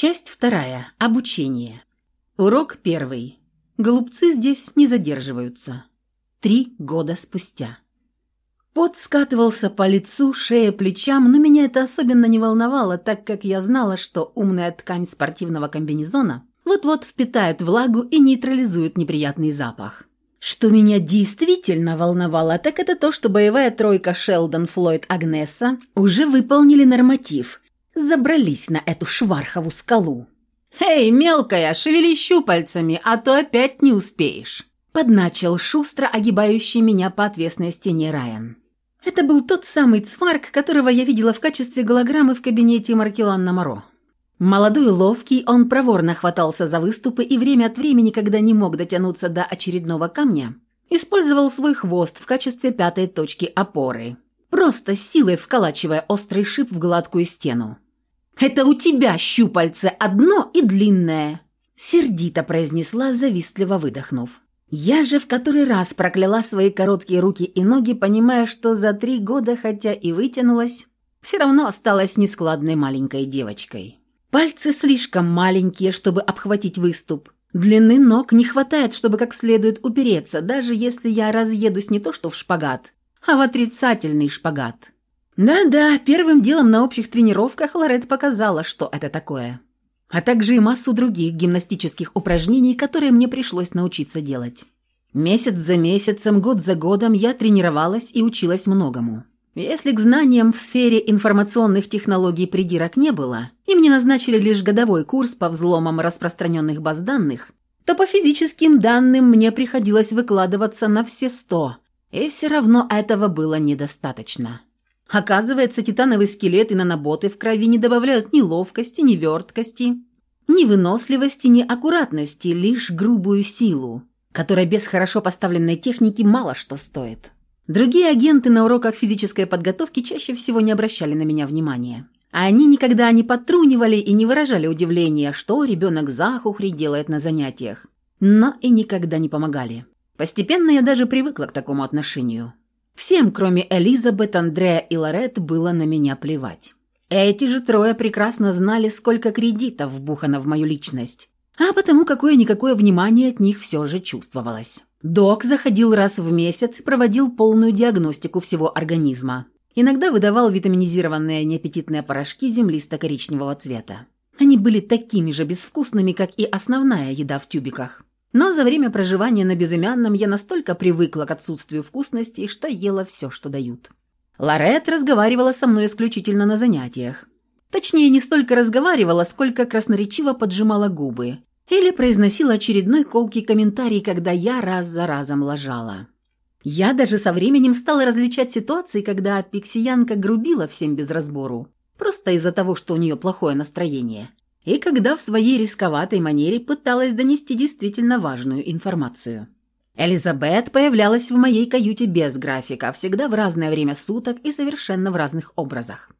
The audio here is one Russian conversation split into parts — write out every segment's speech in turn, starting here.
Часть вторая. Обучение. Урок первый. Голубцы здесь не задерживаются. Три года спустя. Пот скатывался по лицу, шее, плечам, но меня это особенно не волновало, так как я знала, что умная ткань спортивного комбинезона вот-вот впитает влагу и нейтрализует неприятный запах. Что меня действительно волновало, так это то, что боевая тройка Шелдон, Флойд, Агнеса уже выполнили норматив, забрались на эту швархову скалу. «Эй, мелкая, шевели щупальцами, а то опять не успеешь!» Подначил шустро огибающий меня по отвесной стене Райан. Это был тот самый цварк, которого я видела в качестве голограммы в кабинете Маркеланна Моро. Молодой и ловкий, он проворно хватался за выступы и время от времени, когда не мог дотянуться до очередного камня, использовал свой хвост в качестве пятой точки опоры, просто силой вколачивая острый шип в гладкую стену. «Это у тебя щупальце одно и длинное!» Сердито произнесла, завистливо выдохнув. Я же в который раз прокляла свои короткие руки и ноги, понимая, что за три года, хотя и вытянулась, все равно осталась нескладной маленькой девочкой. Пальцы слишком маленькие, чтобы обхватить выступ. Длины ног не хватает, чтобы как следует упереться, даже если я разъедусь не то что в шпагат, а в отрицательный шпагат. Да-да, первым делом на общих тренировках Лорет показала, что это такое. А также и массу других гимнастических упражнений, которые мне пришлось научиться делать. Месяц за месяцем, год за годом я тренировалась и училась многому. Если к знаниям в сфере информационных технологий придирок не было, и мне назначили лишь годовой курс по взломам распространенных баз данных, то по физическим данным мне приходилось выкладываться на все сто, и все равно этого было недостаточно. Оказывается, титановый скелет и наноботы в крови не добавляют ни ловкости, ни верткости, ни выносливости, ни аккуратности, лишь грубую силу, которая без хорошо поставленной техники мало что стоит. Другие агенты на уроках физической подготовки чаще всего не обращали на меня внимания. Они никогда не потрунивали и не выражали удивления, что ребенок захухри делает на занятиях, но и никогда не помогали. Постепенно я даже привыкла к такому отношению. Всем, кроме Элизабет, Андрея и Лорет, было на меня плевать. Эти же трое прекрасно знали, сколько кредитов вбухано в мою личность, а потому какое-никакое внимание от них все же чувствовалось. Док заходил раз в месяц и проводил полную диагностику всего организма. Иногда выдавал витаминизированные неаппетитные порошки землисто-коричневого цвета. Они были такими же безвкусными, как и основная еда в тюбиках. Но за время проживания на безымянном я настолько привыкла к отсутствию вкусностей, что ела все, что дают. Лорет разговаривала со мной исключительно на занятиях. Точнее, не столько разговаривала, сколько красноречиво поджимала губы. Или произносила очередной колкий комментарий, когда я раз за разом ложала. Я даже со временем стала различать ситуации, когда пиксиянка грубила всем без разбору, просто из-за того, что у нее плохое настроение и когда в своей рисковатой манере пыталась донести действительно важную информацию. Элизабет появлялась в моей каюте без графика, всегда в разное время суток и совершенно в разных образах.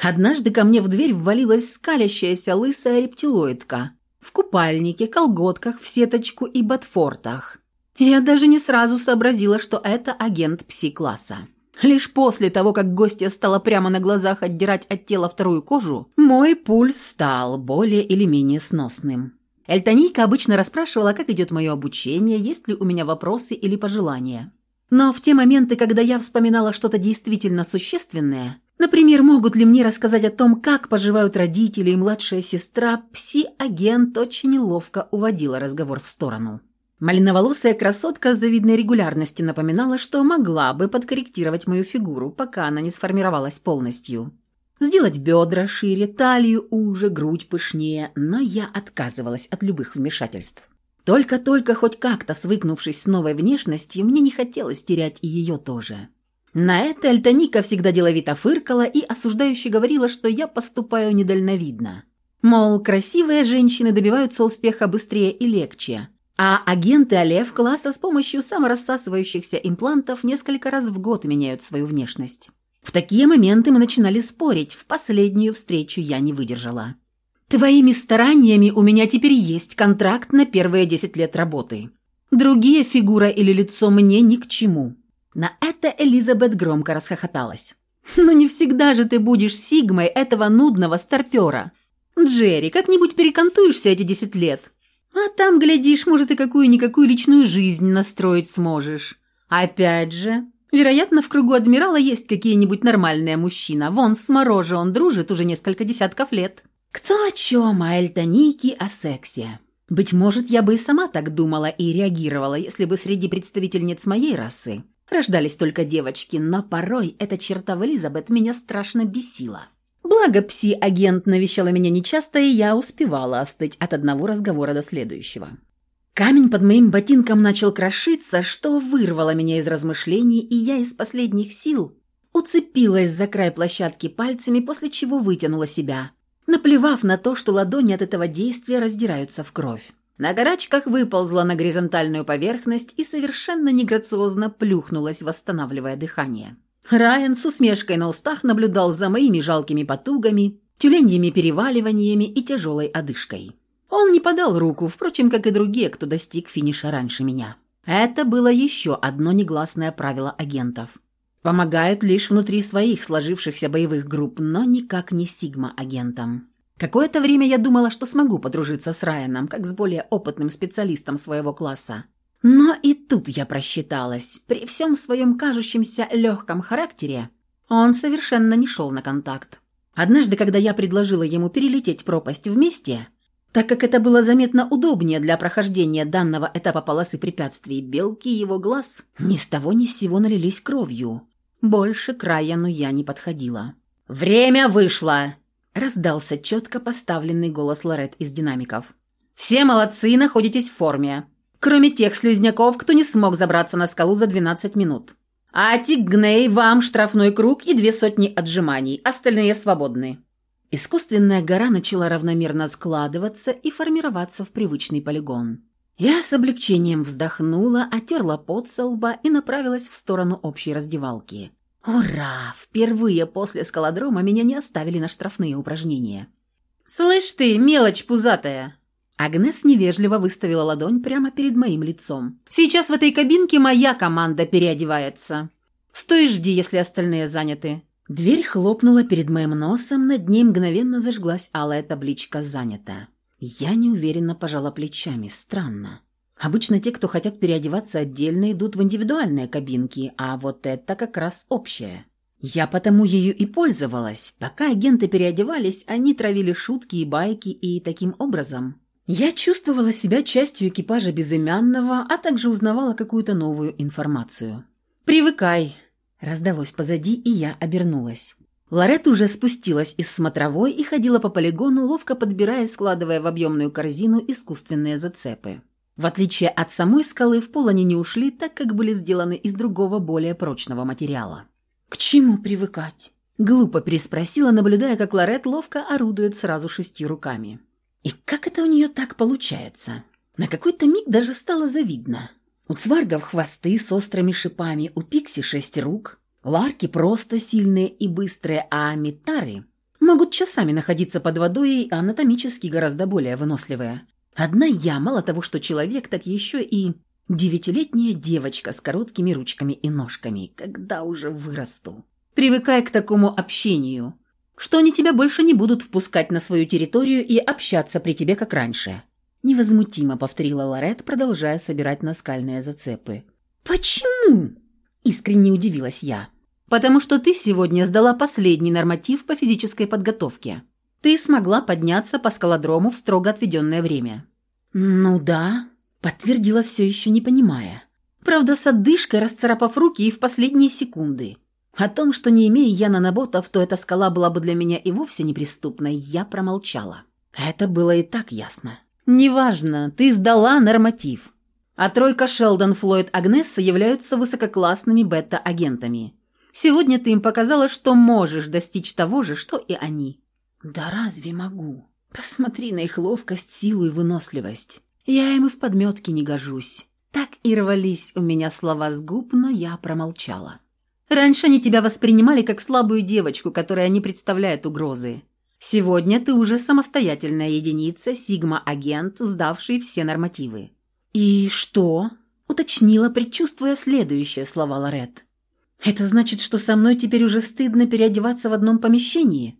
Однажды ко мне в дверь ввалилась скалящаяся лысая рептилоидка в купальнике, колготках, в сеточку и ботфортах. Я даже не сразу сообразила, что это агент пси-класса. Лишь после того, как гостья стала прямо на глазах отдирать от тела вторую кожу, мой пульс стал более или менее сносным. Эльтонийка обычно расспрашивала, как идет мое обучение, есть ли у меня вопросы или пожелания. Но в те моменты, когда я вспоминала что-то действительно существенное, например, могут ли мне рассказать о том, как поживают родители и младшая сестра, пси-агент очень ловко уводила разговор в сторону. Малиноволосая красотка с завидной регулярностью напоминала, что могла бы подкорректировать мою фигуру, пока она не сформировалась полностью. Сделать бедра шире, талию уже, грудь пышнее, но я отказывалась от любых вмешательств. Только-только хоть как-то свыкнувшись с новой внешностью, мне не хотелось терять и ее тоже. На это Альтаника всегда деловито фыркала и осуждающе говорила, что я поступаю недальновидно. Мол, красивые женщины добиваются успеха быстрее и легче – а агенты Алев-класса с помощью саморассасывающихся имплантов несколько раз в год меняют свою внешность. В такие моменты мы начинали спорить, в последнюю встречу я не выдержала. «Твоими стараниями у меня теперь есть контракт на первые 10 лет работы. Другие фигура или лицо мне ни к чему». На это Элизабет громко расхохоталась. «Но не всегда же ты будешь сигмой этого нудного старпера. Джерри, как-нибудь перекантуешься эти десять лет. А там, глядишь, может, и какую-никакую личную жизнь настроить сможешь. Опять же, вероятно, в кругу адмирала есть какие-нибудь нормальные мужчины. Вон с Мороже он дружит уже несколько десятков лет. Кто о чем, а Эльтоники о сексе. Быть может, я бы и сама так думала и реагировала, если бы среди представительниц моей расы рождались только девочки, но порой эта черта в Элизабет меня страшно бесила. Благо, пси-агент навещала меня нечасто, и я успевала остыть от одного разговора до следующего. Камень под моим ботинком начал крошиться, что вырвало меня из размышлений, и я из последних сил уцепилась за край площадки пальцами, после чего вытянула себя, наплевав на то, что ладони от этого действия раздираются в кровь. На горачках выползла на горизонтальную поверхность и совершенно неграциозно плюхнулась, восстанавливая дыхание. Райан с усмешкой на устах наблюдал за моими жалкими потугами, тюленьими переваливаниями и тяжелой одышкой. Он не подал руку, впрочем, как и другие, кто достиг финиша раньше меня. Это было еще одно негласное правило агентов. Помогают лишь внутри своих сложившихся боевых групп, но никак не сигма-агентам. Какое-то время я думала, что смогу подружиться с Райаном, как с более опытным специалистом своего класса. Но и тут я просчиталась. При всем своем кажущемся легком характере он совершенно не шел на контакт. Однажды, когда я предложила ему перелететь пропасть вместе, так как это было заметно удобнее для прохождения данного этапа полосы препятствий, белки его глаз ни с того ни с сего налились кровью. Больше к Райану я не подходила. «Время вышло!» – раздался четко поставленный голос Лорет из динамиков. «Все молодцы, находитесь в форме. Кроме тех слизняков, кто не смог забраться на скалу за 12 минут. Атик, Гней, вам штрафной круг и две сотни отжиманий. Остальные свободны». Искусственная гора начала равномерно складываться и формироваться в привычный полигон. Я с облегчением вздохнула, отерла пот со лба и направилась в сторону общей раздевалки. Ура! Впервые после скалодрома меня не оставили на штрафные упражнения. «Слышь ты, мелочь пузатая!» Агнес невежливо выставила ладонь прямо перед моим лицом. «Сейчас в этой кабинке моя команда переодевается. Стой жди, если остальные заняты». Дверь хлопнула перед моим носом, над ней мгновенно зажглась алая табличка «Занято». Я неуверенно пожала плечами. Странно. Обычно те, кто хотят переодеваться отдельно, идут в индивидуальные кабинки, а вот это как раз общее. Я потому ею и пользовалась. Пока агенты переодевались, они травили шутки и байки, и таким образом я чувствовала себя частью экипажа безымянного, а также узнавала какую-то новую информацию. «Привыкай!» – раздалось позади, и я обернулась. Лорет уже спустилась из смотровой и ходила по полигону, ловко подбирая и складывая в объемную корзину искусственные зацепы. В отличие от самой скалы, в пол они не ушли, так как были сделаны из другого, более прочного материала. «К чему привыкать?» – глупо переспросила, наблюдая, как Лорет ловко орудует сразу шестью руками. И как это у нее так получается? На какой-то миг даже стало завидно. У цваргов хвосты с острыми шипами, у пикси шесть рук, ларки просто сильные и быстрые, а метары могут часами находиться под водой и анатомически гораздо более выносливые. Одна я, мало того, что человек, так еще и девятилетняя девочка с короткими ручками и ножками, когда уже вырасту. Привыкай к такому общению – что они тебя больше не будут впускать на свою территорию и общаться при тебе, как раньше». Невозмутимо повторила Лорет, продолжая собирать наскальные зацепы. «Почему?» – искренне удивилась я. «Потому что ты сегодня сдала последний норматив по физической подготовке. Ты смогла подняться по скалодрому в строго отведенное время». «Ну да», – подтвердила все еще не понимая. Правда, с отдышкой расцарапав руки и в последние секунды. О том, что не имея я наноботов, то эта скала была бы для меня и вовсе неприступной, я промолчала. Это было и так ясно. «Неважно, ты сдала норматив. А тройка Шелдон, Флойд, Агнесса являются высококлассными бета-агентами. Сегодня ты им показала, что можешь достичь того же, что и они». «Да разве могу? Посмотри на их ловкость, силу и выносливость. Я им и в подметке не гожусь». Так и рвались у меня слова с губ, но я промолчала. Раньше они тебя воспринимали как слабую девочку, которая не представляет угрозы. Сегодня ты уже самостоятельная единица, сигма-агент, сдавший все нормативы». «И что?» – уточнила, предчувствуя следующие слова Лорет. «Это значит, что со мной теперь уже стыдно переодеваться в одном помещении?»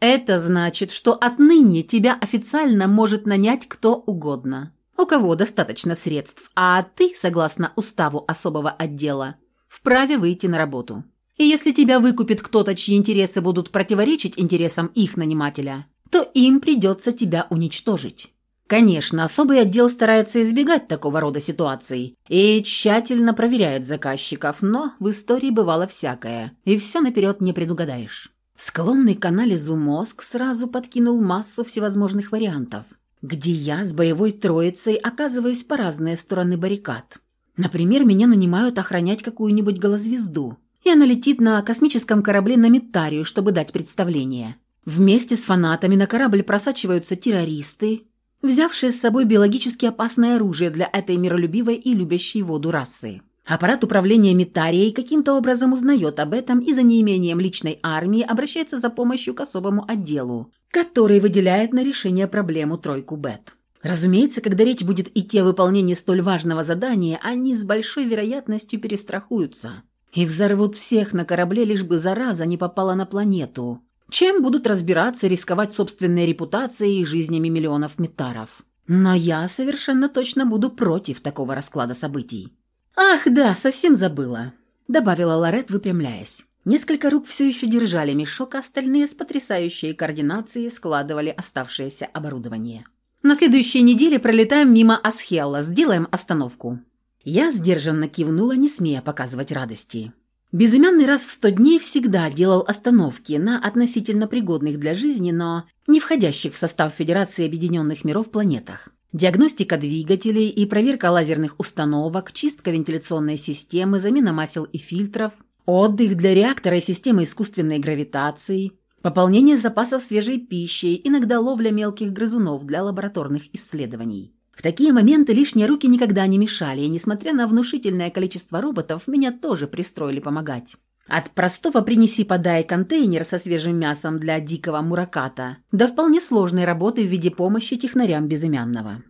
Это значит, что отныне тебя официально может нанять кто угодно, у кого достаточно средств, а ты, согласно уставу особого отдела, вправе выйти на работу. И если тебя выкупит кто-то, чьи интересы будут противоречить интересам их нанимателя, то им придется тебя уничтожить. Конечно, особый отдел старается избегать такого рода ситуаций и тщательно проверяет заказчиков, но в истории бывало всякое, и все наперед не предугадаешь. Склонный к анализу мозг сразу подкинул массу всевозможных вариантов, где я с боевой троицей оказываюсь по разные стороны баррикад. Например, меня нанимают охранять какую-нибудь голозвезду, и она летит на космическом корабле на Митарию, чтобы дать представление. Вместе с фанатами на корабль просачиваются террористы, взявшие с собой биологически опасное оружие для этой миролюбивой и любящей воду расы. Аппарат управления Митарией каким-то образом узнает об этом и за неимением личной армии обращается за помощью к особому отделу, который выделяет на решение проблему тройку Бет. Разумеется, когда речь будет идти о выполнении столь важного задания, они с большой вероятностью перестрахуются и взорвут всех на корабле, лишь бы зараза не попала на планету, чем будут разбираться рисковать собственной репутацией и жизнями миллионов метаров. Но я совершенно точно буду против такого расклада событий. «Ах, да, совсем забыла», — добавила Лорет, выпрямляясь. Несколько рук все еще держали мешок, а остальные с потрясающей координацией складывали оставшееся оборудование. «На следующей неделе пролетаем мимо Асхелла, сделаем остановку». Я сдержанно кивнула, не смея показывать радости. Безымянный раз в сто дней всегда делал остановки на относительно пригодных для жизни, но не входящих в состав Федерации Объединенных Миров планетах. Диагностика двигателей и проверка лазерных установок, чистка вентиляционной системы, замена масел и фильтров, отдых для реактора и системы искусственной гравитации, пополнение запасов свежей пищей, иногда ловля мелких грызунов для лабораторных исследований. В такие моменты лишние руки никогда не мешали, и, несмотря на внушительное количество роботов, меня тоже пристроили помогать. От простого «принеси-подай» контейнер со свежим мясом для дикого мураката до вполне сложной работы в виде помощи технарям безымянного.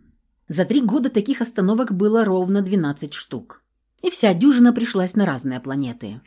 За три года таких остановок было ровно 12 штук. И вся дюжина пришлась на разные планеты.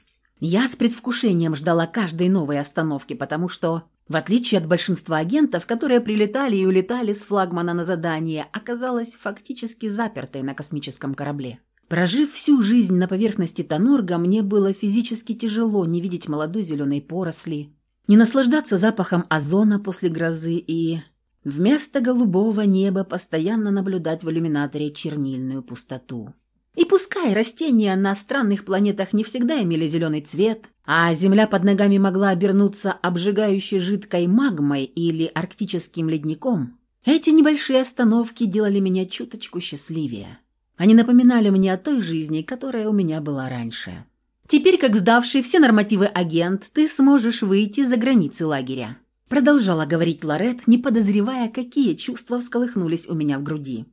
Я с предвкушением ждала каждой новой остановки, потому что в отличие от большинства агентов, которые прилетали и улетали с флагмана на задание, оказалась фактически запертой на космическом корабле. Прожив всю жизнь на поверхности Тонорга, мне было физически тяжело не видеть молодой зеленой поросли, не наслаждаться запахом озона после грозы и вместо голубого неба постоянно наблюдать в иллюминаторе чернильную пустоту. И пускай растения на странных планетах не всегда имели зеленый цвет, а земля под ногами могла обернуться обжигающей жидкой магмой или арктическим ледником, эти небольшие остановки делали меня чуточку счастливее. Они напоминали мне о той жизни, которая у меня была раньше. «Теперь, как сдавший все нормативы агент, ты сможешь выйти за границы лагеря», продолжала говорить Лорет, не подозревая, какие чувства всколыхнулись у меня в груди.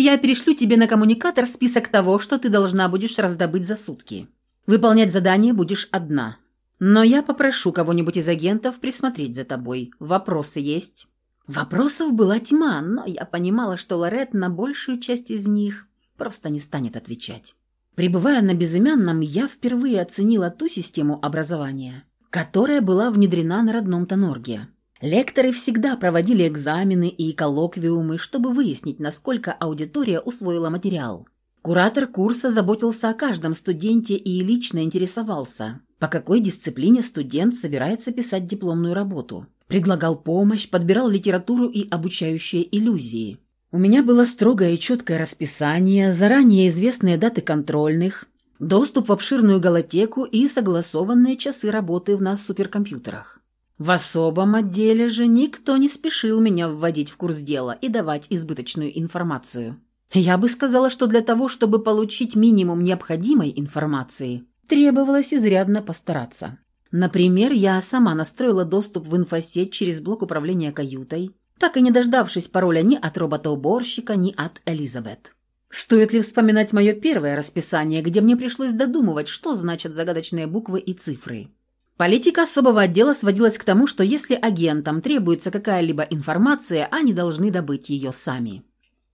«Я перешлю тебе на коммуникатор список того, что ты должна будешь раздобыть за сутки. Выполнять задание будешь одна. Но я попрошу кого-нибудь из агентов присмотреть за тобой. Вопросы есть?» Вопросов была тьма, но я понимала, что Лорет на большую часть из них просто не станет отвечать. Прибывая на безымянном, я впервые оценила ту систему образования, которая была внедрена на родном Тонорге. Лекторы всегда проводили экзамены и коллоквиумы, чтобы выяснить, насколько аудитория усвоила материал. Куратор курса заботился о каждом студенте и лично интересовался, по какой дисциплине студент собирается писать дипломную работу. Предлагал помощь, подбирал литературу и обучающие иллюзии. У меня было строгое и четкое расписание, заранее известные даты контрольных, доступ в обширную галотеку и согласованные часы работы в нас суперкомпьютерах. В особом отделе же никто не спешил меня вводить в курс дела и давать избыточную информацию. Я бы сказала, что для того, чтобы получить минимум необходимой информации, требовалось изрядно постараться. Например, я сама настроила доступ в инфосеть через блок управления каютой, так и не дождавшись пароля ни от робота-уборщика, ни от Элизабет. Стоит ли вспоминать мое первое расписание, где мне пришлось додумывать, что значат загадочные буквы и цифры? Политика особого отдела сводилась к тому, что если агентам требуется какая-либо информация, они должны добыть ее сами.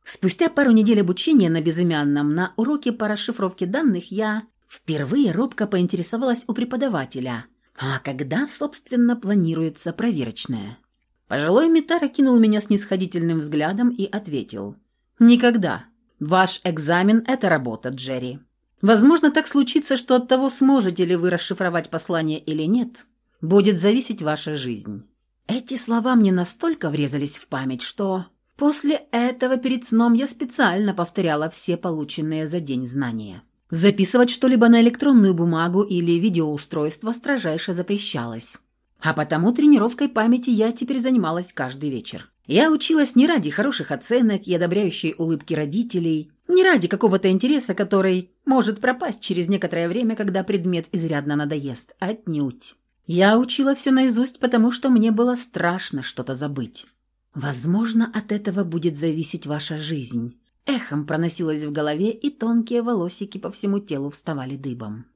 Спустя пару недель обучения на безымянном на уроке по расшифровке данных я впервые робко поинтересовалась у преподавателя, а когда, собственно, планируется проверочная. Пожилой Митара кинул меня снисходительным взглядом и ответил. «Никогда. Ваш экзамен – это работа, Джерри. Возможно, так случится, что от того, сможете ли вы расшифровать послание или нет, будет зависеть ваша жизнь». Эти слова мне настолько врезались в память, что после этого перед сном я специально повторяла все полученные за день знания. Записывать что-либо на электронную бумагу или видеоустройство строжайше запрещалось. А потому тренировкой памяти я теперь занималась каждый вечер. Я училась не ради хороших оценок и одобряющей улыбки родителей, не ради какого-то интереса, который может пропасть через некоторое время, когда предмет изрядно надоест. Отнюдь. Я учила все наизусть, потому что мне было страшно что-то забыть. Возможно, от этого будет зависеть ваша жизнь. Эхом проносилось в голове, и тонкие волосики по всему телу вставали дыбом.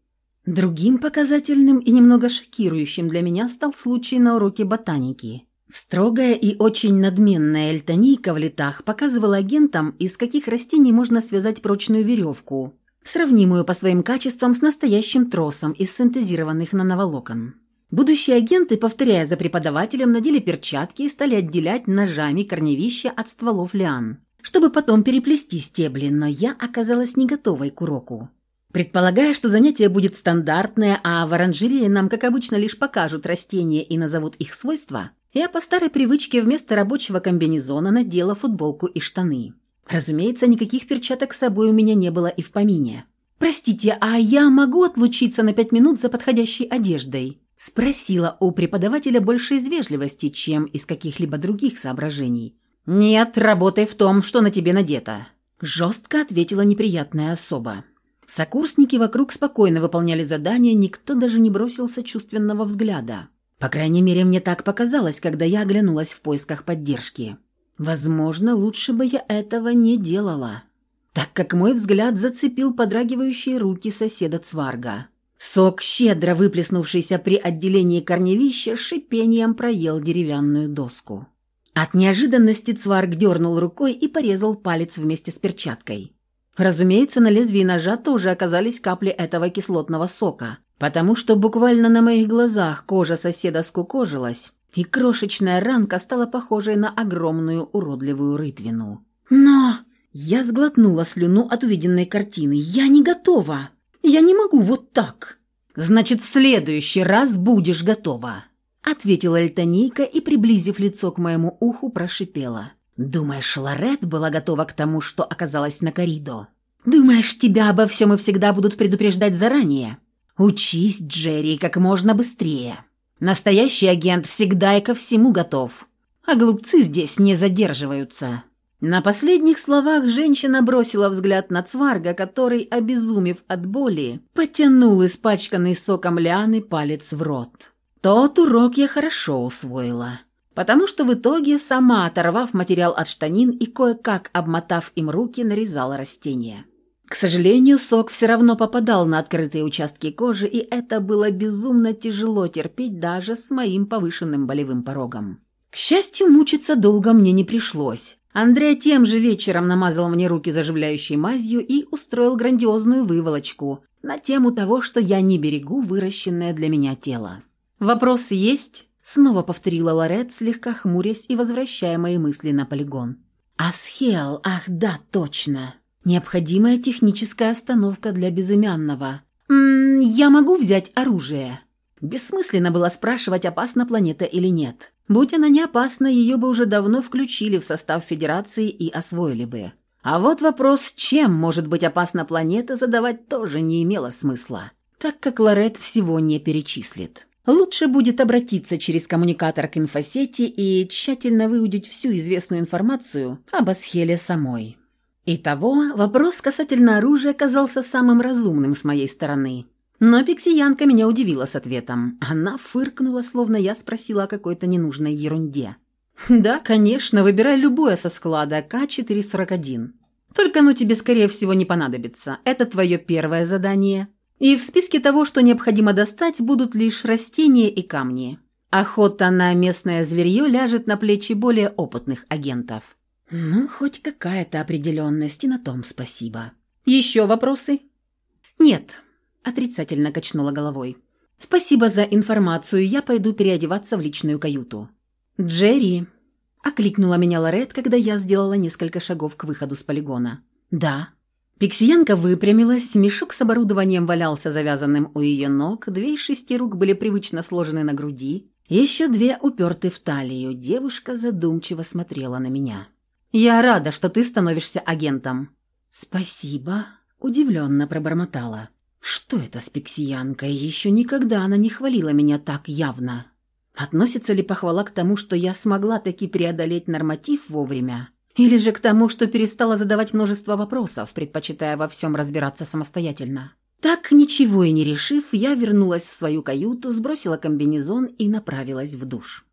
Другим показательным и немного шокирующим для меня стал случай на уроке ботаники. Строгая и очень надменная эльтонийка в летах показывала агентам, из каких растений можно связать прочную веревку, сравнимую по своим качествам с настоящим тросом из синтезированных нановолокон. Будущие агенты, повторяя за преподавателем, надели перчатки и стали отделять ножами корневища от стволов лиан, чтобы потом переплести стебли, но я оказалась не готовой к уроку. Предполагая, что занятие будет стандартное, а в оранжерее нам, как обычно, лишь покажут растения и назовут их свойства, я по старой привычке вместо рабочего комбинезона надела футболку и штаны. Разумеется, никаких перчаток с собой у меня не было и в помине. «Простите, а я могу отлучиться на пять минут за подходящей одеждой?» Спросила у преподавателя больше из вежливости, чем из каких-либо других соображений. «Нет, работай в том, что на тебе надето», – жестко ответила неприятная особа. Сокурсники вокруг спокойно выполняли задания, никто даже не бросил сочувственного взгляда. По крайней мере, мне так показалось, когда я оглянулась в поисках поддержки. Возможно, лучше бы я этого не делала, так как мой взгляд зацепил подрагивающие руки соседа Цварга. Сок, щедро выплеснувшийся при отделении корневища, шипением проел деревянную доску. От неожиданности Цварг дернул рукой и порезал палец вместе с перчаткой. Разумеется, на лезвии ножа тоже оказались капли этого кислотного сока, потому что буквально на моих глазах кожа соседа скукожилась, и крошечная ранка стала похожей на огромную уродливую рытвину. «Но...» Я сглотнула слюну от увиденной картины. «Я не готова!» Я не могу вот так». «Значит, в следующий раз будешь готова», — ответила Эльтонийка и, приблизив лицо к моему уху, прошипела. «Думаешь, Лорет была готова к тому, что оказалась на коридо? Думаешь, тебя обо всем и всегда будут предупреждать заранее? Учись, Джерри, как можно быстрее. Настоящий агент всегда и ко всему готов, а глупцы здесь не задерживаются». На последних словах женщина бросила взгляд на Цварга, который, обезумев от боли, потянул испачканный соком лианы палец в рот. Тот урок я хорошо усвоила, потому что в итоге, сама оторвав материал от штанин и кое-как обмотав им руки, нарезала растение. К сожалению, сок все равно попадал на открытые участки кожи, и это было безумно тяжело терпеть даже с моим повышенным болевым порогом. К счастью, мучиться долго мне не пришлось. Андрей тем же вечером намазал мне руки заживляющей мазью и устроил грандиозную выволочку на тему того, что я не берегу выращенное для меня тело. «Вопросы есть?» – снова повторила Лорет, слегка хмурясь и возвращая мои мысли на полигон. «Асхел, ах да, точно. Необходимая техническая остановка для безымянного. М я могу взять оружие?» Бессмысленно было спрашивать, опасна планета или нет. Будь она не опасна, ее бы уже давно включили в состав Федерации и освоили бы. А вот вопрос, чем может быть опасна планета, задавать тоже не имело смысла, так как Лорет всего не перечислит. Лучше будет обратиться через коммуникатор к инфосети и тщательно выудить всю известную информацию об Асхеле самой. Итого, вопрос касательно оружия казался самым разумным с моей стороны – но пиксиянка меня удивила с ответом. Она фыркнула, словно я спросила о какой-то ненужной ерунде. «Да, конечно, выбирай любое со склада К-441. Только оно тебе, скорее всего, не понадобится. Это твое первое задание. И в списке того, что необходимо достать, будут лишь растения и камни. Охота на местное зверье ляжет на плечи более опытных агентов». «Ну, хоть какая-то определенность, и на том спасибо». «Еще вопросы?» «Нет», Отрицательно качнула головой. «Спасибо за информацию, я пойду переодеваться в личную каюту». «Джерри!» – окликнула меня Лорет, когда я сделала несколько шагов к выходу с полигона. «Да». Пиксиянка выпрямилась, мешок с оборудованием валялся завязанным у ее ног, две из шести рук были привычно сложены на груди, еще две уперты в талию. Девушка задумчиво смотрела на меня. «Я рада, что ты становишься агентом». «Спасибо», – удивленно пробормотала. «Что это с пиксиянкой? Еще никогда она не хвалила меня так явно». Относится ли похвала к тому, что я смогла таки преодолеть норматив вовремя? Или же к тому, что перестала задавать множество вопросов, предпочитая во всем разбираться самостоятельно. Так, ничего и не решив, я вернулась в свою каюту, сбросила комбинезон и направилась в душ.